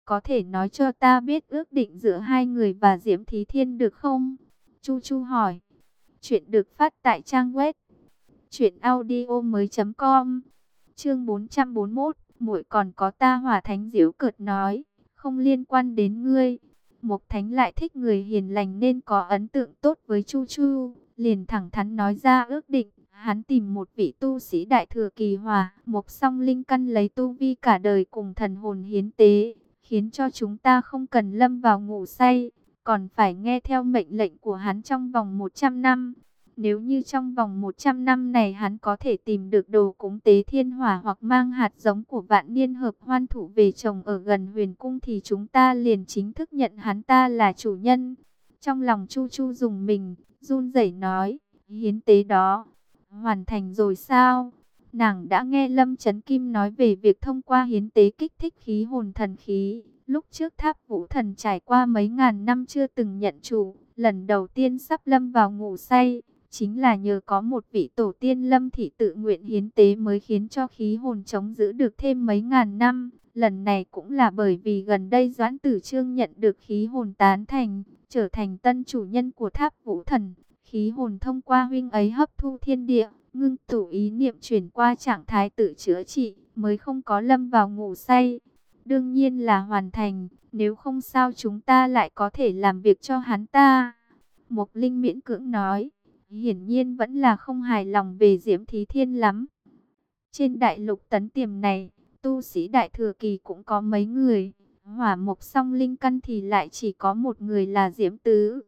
Có thể nói cho ta biết ước định giữa hai người và Diễm Thí Thiên được không? Chu Chu hỏi. Chuyện được phát tại trang web truyệnaudiomoi.com. Chương 441, muội còn có ta Hỏa Thánh Diễu cợt nói, không liên quan đến ngươi. Mộc Thánh lại thích người hiền lành nên có ấn tượng tốt với Chu Chu, liền thẳng thắn nói ra ước định. Hắn tìm một vị tu sĩ đại thừa kỳ hòa, một song linh căn lấy tu vi cả đời cùng thần hồn hiến tế, khiến cho chúng ta không cần lâm vào ngủ say, còn phải nghe theo mệnh lệnh của hắn trong vòng 100 năm. Nếu như trong vòng 100 năm này hắn có thể tìm được đồ cúng tế thiên hỏa hoặc mang hạt giống của vạn niên hợp hoan thủ về trồng ở gần huyền cung thì chúng ta liền chính thức nhận hắn ta là chủ nhân. Trong lòng Chu Chu dùng mình, run rẩy nói, hiến tế đó, hoàn thành rồi sao? Nàng đã nghe Lâm Trấn Kim nói về việc thông qua hiến tế kích thích khí hồn thần khí. Lúc trước tháp vũ thần trải qua mấy ngàn năm chưa từng nhận chủ, lần đầu tiên sắp lâm vào ngủ say. Chính là nhờ có một vị tổ tiên lâm thị tự nguyện hiến tế mới khiến cho khí hồn chống giữ được thêm mấy ngàn năm. Lần này cũng là bởi vì gần đây Doãn Tử Trương nhận được khí hồn tán thành, trở thành tân chủ nhân của tháp vũ thần. Khí hồn thông qua huynh ấy hấp thu thiên địa, ngưng tụ ý niệm chuyển qua trạng thái tự chữa trị, mới không có lâm vào ngủ say. Đương nhiên là hoàn thành, nếu không sao chúng ta lại có thể làm việc cho hắn ta. Mục Linh miễn cưỡng nói, hiển nhiên vẫn là không hài lòng về Diễm Thí Thiên lắm. Trên đại lục tấn tiềm này, tu sĩ đại thừa kỳ cũng có mấy người, hỏa mục song linh căn thì lại chỉ có một người là Diễm Tứ.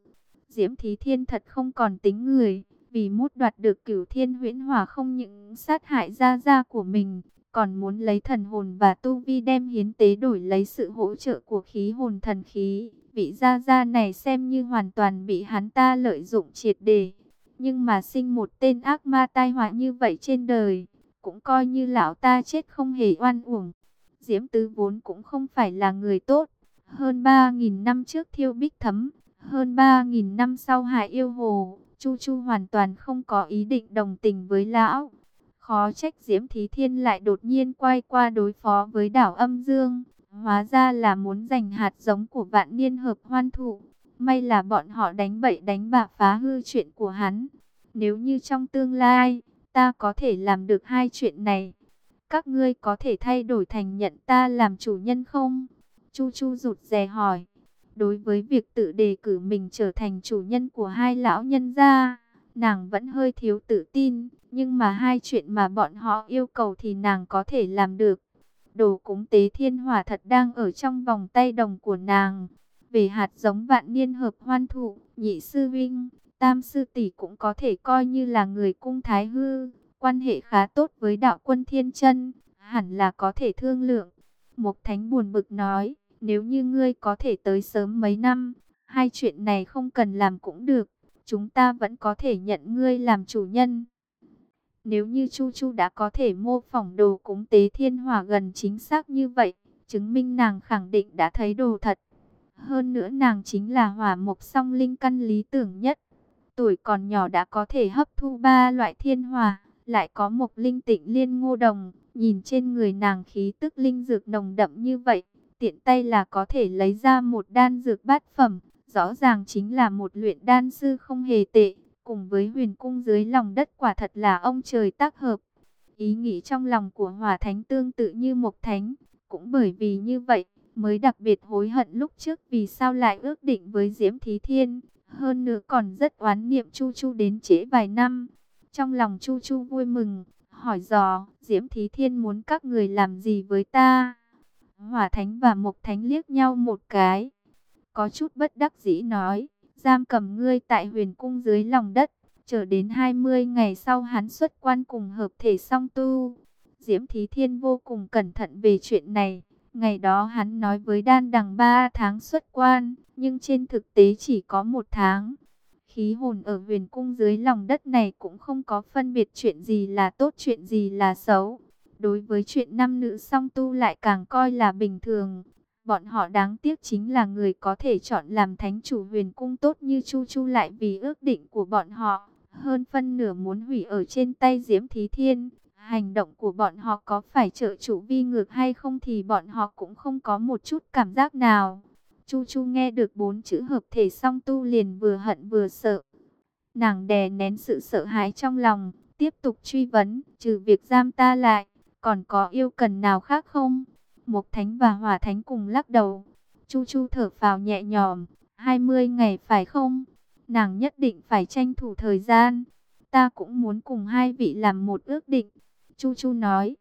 Diễm Thí Thiên thật không còn tính người, vì mút đoạt được cửu thiên huyễn hỏa không những sát hại gia gia của mình, còn muốn lấy thần hồn và tu vi đem hiến tế đổi lấy sự hỗ trợ của khí hồn thần khí. Vị gia gia này xem như hoàn toàn bị hắn ta lợi dụng triệt để. Nhưng mà sinh một tên ác ma tai họa như vậy trên đời, cũng coi như lão ta chết không hề oan uổng. Diễm Tứ vốn cũng không phải là người tốt, hơn 3.000 năm trước thiêu bích thấm, hơn 3.000 năm sau hại yêu hồ, Chu Chu hoàn toàn không có ý định đồng tình với lão. Khó trách Diễm Thí Thiên lại đột nhiên quay qua đối phó với đảo âm dương. Hóa ra là muốn giành hạt giống của vạn niên hợp hoan thụ. May là bọn họ đánh bậy đánh bạ phá hư chuyện của hắn. Nếu như trong tương lai, ta có thể làm được hai chuyện này. Các ngươi có thể thay đổi thành nhận ta làm chủ nhân không? Chu Chu rụt rè hỏi. Đối với việc tự đề cử mình trở thành chủ nhân của hai lão nhân gia, nàng vẫn hơi thiếu tự tin. Nhưng mà hai chuyện mà bọn họ yêu cầu thì nàng có thể làm được. Đồ cúng tế thiên hỏa thật đang ở trong vòng tay đồng của nàng. Về hạt giống vạn niên hợp hoan thụ, nhị sư vinh, tam sư tỷ cũng có thể coi như là người cung thái hư. Quan hệ khá tốt với đạo quân thiên chân, hẳn là có thể thương lượng. Mục Thánh buồn bực nói, nếu như ngươi có thể tới sớm mấy năm, hai chuyện này không cần làm cũng được, chúng ta vẫn có thể nhận ngươi làm chủ nhân. Nếu như Chu Chu đã có thể mô phỏng đồ cúng tế thiên hỏa gần chính xác như vậy, chứng minh nàng khẳng định đã thấy đồ thật. Hơn nữa nàng chính là hỏa mộc song linh căn lý tưởng nhất. Tuổi còn nhỏ đã có thể hấp thu ba loại thiên hòa lại có một linh tịnh liên ngô đồng, nhìn trên người nàng khí tức linh dược nồng đậm như vậy, tiện tay là có thể lấy ra một đan dược bát phẩm, rõ ràng chính là một luyện đan sư không hề tệ, cùng với huyền cung dưới lòng đất quả thật là ông trời tác hợp. Ý nghĩ trong lòng của Hòa Thánh tương tự như một thánh, cũng bởi vì như vậy mới đặc biệt hối hận lúc trước vì sao lại ước định với Diễm Thí Thiên, hơn nữa còn rất oán niệm Chu Chu đến trễ vài năm. Trong lòng Chu Chu vui mừng, hỏi dò, Diễm Thí Thiên muốn các người làm gì với ta? Hỏa Thánh và Mộc Thánh liếc nhau một cái, có chút bất đắc dĩ nói, giam cầm ngươi tại huyền cung dưới lòng đất, chờ đến 20 ngày sau hắn xuất quan cùng hợp thể song tu. Diễm Thí Thiên vô cùng cẩn thận về chuyện này. Ngày đó hắn nói với đan đằng 3 tháng xuất quan, nhưng trên thực tế chỉ có một tháng. Khí hồn ở huyền cung dưới lòng đất này cũng không có phân biệt chuyện gì là tốt chuyện gì là xấu. Đối với chuyện nam nữ song tu lại càng coi là bình thường. Bọn họ đáng tiếc chính là người có thể chọn làm thánh chủ huyền cung tốt như Chu Chu lại vì ước định của bọn họ. Hơn phân nửa muốn hủy ở trên tay Diễm Thí Thiên. Hành động của bọn họ có phải trợ chủ vi ngược hay không thì bọn họ cũng không có một chút cảm giác nào. Chu Chu nghe được bốn chữ hợp thể song tu liền vừa hận vừa sợ. Nàng đè nén sự sợ hãi trong lòng, tiếp tục truy vấn, trừ việc giam ta lại, còn có yêu cần nào khác không? Mộc Thánh và Hỏa Thánh cùng lắc đầu. Chu Chu thở phào nhẹ nhõm, 20 ngày phải không? Nàng nhất định phải tranh thủ thời gian. Ta cũng muốn cùng hai vị làm một ước định. Chu Chu nói,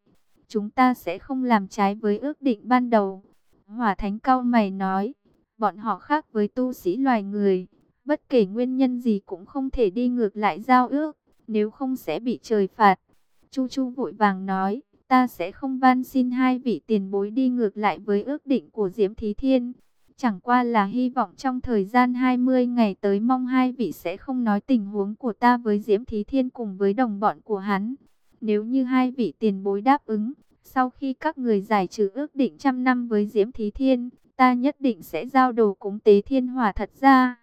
chúng ta sẽ không làm trái với ước định ban đầu. Hỏa Thánh cao mày nói, bọn họ khác với tu sĩ loài người. Bất kể nguyên nhân gì cũng không thể đi ngược lại giao ước, nếu không sẽ bị trời phạt. Chu Chu vội vàng nói, ta sẽ không van xin hai vị tiền bối đi ngược lại với ước định của Diễm Thí Thiên. Chẳng qua là hy vọng trong thời gian 20 ngày tới mong hai vị sẽ không nói tình huống của ta với Diễm Thí Thiên cùng với đồng bọn của hắn. Nếu như hai vị tiền bối đáp ứng, sau khi các người giải trừ ước định trăm năm với Diễm Thí Thiên, ta nhất định sẽ giao đồ cúng tế thiên hỏa thật ra.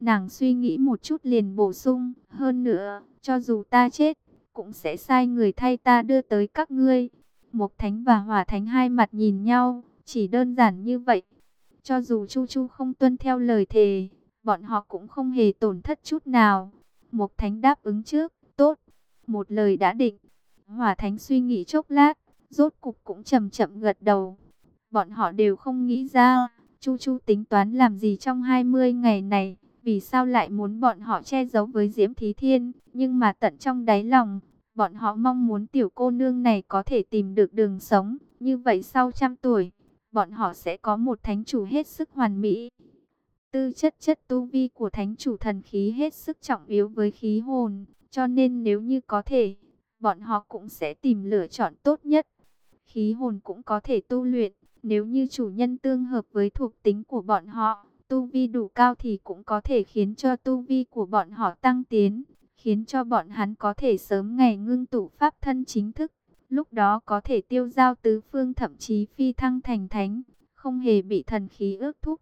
Nàng suy nghĩ một chút liền bổ sung, hơn nữa, cho dù ta chết, cũng sẽ sai người thay ta đưa tới các ngươi. Mộc Thánh và Hỏa Thánh hai mặt nhìn nhau, chỉ đơn giản như vậy. Cho dù Chu Chu không tuân theo lời thề, bọn họ cũng không hề tổn thất chút nào. Mộc Thánh đáp ứng trước, tốt, một lời đã định. Hỏa Thánh suy nghĩ chốc lát, rốt cục cũng chậm chậm gật đầu. Bọn họ đều không nghĩ ra, Chu Chu tính toán làm gì trong 20 ngày này, vì sao lại muốn bọn họ che giấu với Diễm Thí Thiên, nhưng mà tận trong đáy lòng, bọn họ mong muốn tiểu cô nương này có thể tìm được đường sống, như vậy sau trăm tuổi, bọn họ sẽ có một thánh chủ hết sức hoàn mỹ. Tư chất chất tu vi của thánh chủ thần khí hết sức trọng yếu với khí hồn, cho nên nếu như có thể, bọn họ cũng sẽ tìm lựa chọn tốt nhất. Khí hồn cũng có thể tu luyện, nếu như chủ nhân tương hợp với thuộc tính của bọn họ, tu vi đủ cao thì cũng có thể khiến cho tu vi của bọn họ tăng tiến, khiến cho bọn hắn có thể sớm ngày ngưng tụ pháp thân chính thức. lúc đó có thể tiêu giao tứ phương thậm chí phi thăng thành thánh, không hề bị thần khí ước thúc.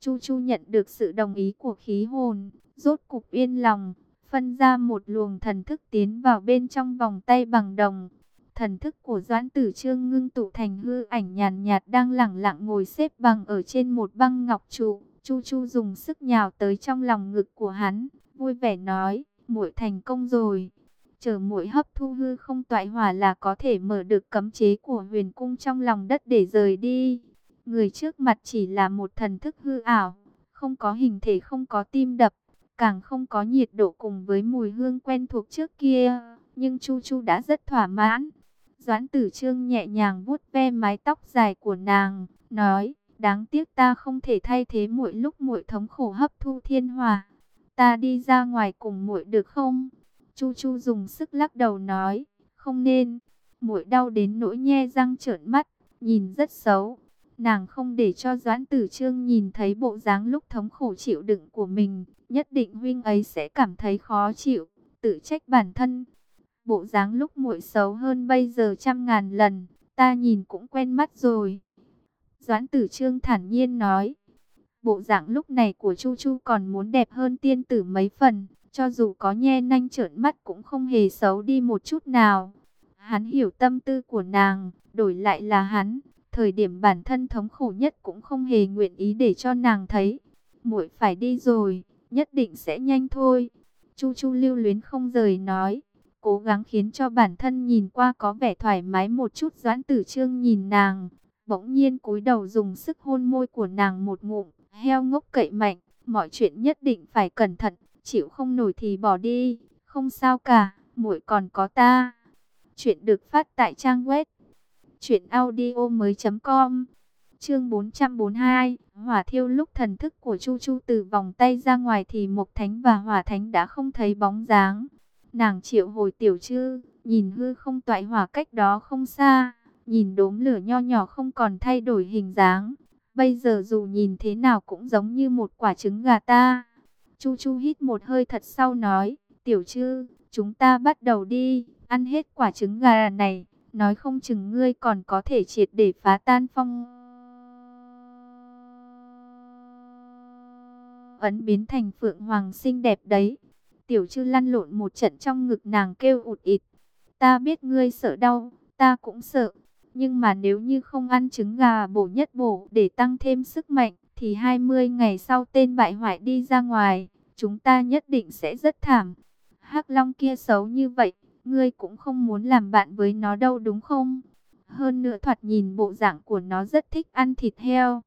Chu Chu nhận được sự đồng ý của khí hồn, rốt cục yên lòng, phân ra một luồng thần thức tiến vào bên trong vòng tay bằng đồng. Thần thức của Doãn Tử Trương ngưng tụ thành hư ảnh nhàn nhạt đang lẳng lặng ngồi xếp bằng ở trên một băng ngọc trụ. Chu Chu dùng sức nhào tới trong lòng ngực của hắn, vui vẻ nói, muội thành công rồi. Chờ muội hấp thu hư không toại hỏa là có thể mở được cấm chế của huyền cung trong lòng đất để rời đi. Người trước mặt chỉ là một thần thức hư ảo, không có hình thể không có tim đập, càng không có nhiệt độ cùng với mùi hương quen thuộc trước kia. Nhưng Chu Chu đã rất thỏa mãn. Doãn tử trương nhẹ nhàng vuốt ve mái tóc dài của nàng, nói, đáng tiếc ta không thể thay thế muội lúc muội thống khổ hấp thu thiên hỏa. Ta đi ra ngoài cùng muội được không? Chu Chu dùng sức lắc đầu nói, không nên. Muội đau đến nỗi nhe răng trợn mắt, nhìn rất xấu. Nàng không để cho Doãn Tử Trương nhìn thấy bộ dáng lúc thống khổ chịu đựng của mình, nhất định huynh ấy sẽ cảm thấy khó chịu, tự trách bản thân. Bộ dáng lúc muội xấu hơn bây giờ trăm ngàn lần, ta nhìn cũng quen mắt rồi. Doãn Tử Trương thản nhiên nói, bộ dạng lúc này của Chu Chu còn muốn đẹp hơn tiên tử mấy phần, cho dù có nhe nanh trợn mắt cũng không hề xấu đi một chút nào. Hắn hiểu tâm tư của nàng, đổi lại là hắn, thời điểm bản thân thống khổ nhất cũng không hề nguyện ý để cho nàng thấy. Muội phải đi rồi, nhất định sẽ nhanh thôi. Chu Chu lưu luyến không rời nói, cố gắng khiến cho bản thân nhìn qua có vẻ thoải mái một chút. Doãn Tử Trương nhìn nàng, bỗng nhiên cúi đầu dùng sức hôn môi của nàng một ngụm, heo ngốc cậy mạnh, mọi chuyện nhất định phải cẩn thận, chịu không nổi thì bỏ đi, không sao cả, muội còn có ta. Chuyện được phát tại trang web truyệnaudiomoi.com. Chương 442, Hỏa Thiêu lúc thần thức của Chu Chu từ vòng tay ra ngoài thì Mộc Thánh và Hỏa Thánh đã không thấy bóng dáng. Nàng triệu hồi tiểu chư, nhìn hư không toại hỏa cách đó không xa, nhìn đốm lửa nho nhỏ không còn thay đổi hình dáng. Bây giờ dù nhìn thế nào cũng giống như một quả trứng gà ta. Chu Chu hít một hơi thật sau nói, tiểu chư, chúng ta bắt đầu đi, ăn hết quả trứng gà này, nói không chừng ngươi còn có thể triệt để phá tan phong. Ấn biến thành phượng hoàng xinh đẹp đấy. Tiểu chư lăn lộn một trận trong ngực nàng kêu ụt ịt. Ta biết ngươi sợ đau, ta cũng sợ. Nhưng mà nếu như không ăn trứng gà bổ nhất bổ để tăng thêm sức mạnh, thì 20 ngày sau tên bại hoại đi ra ngoài, chúng ta nhất định sẽ rất thảm. Hắc Long kia xấu như vậy, ngươi cũng không muốn làm bạn với nó đâu, đúng không? Hơn nữa thoạt nhìn bộ dạng của nó rất thích ăn thịt heo.